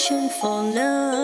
passion for love.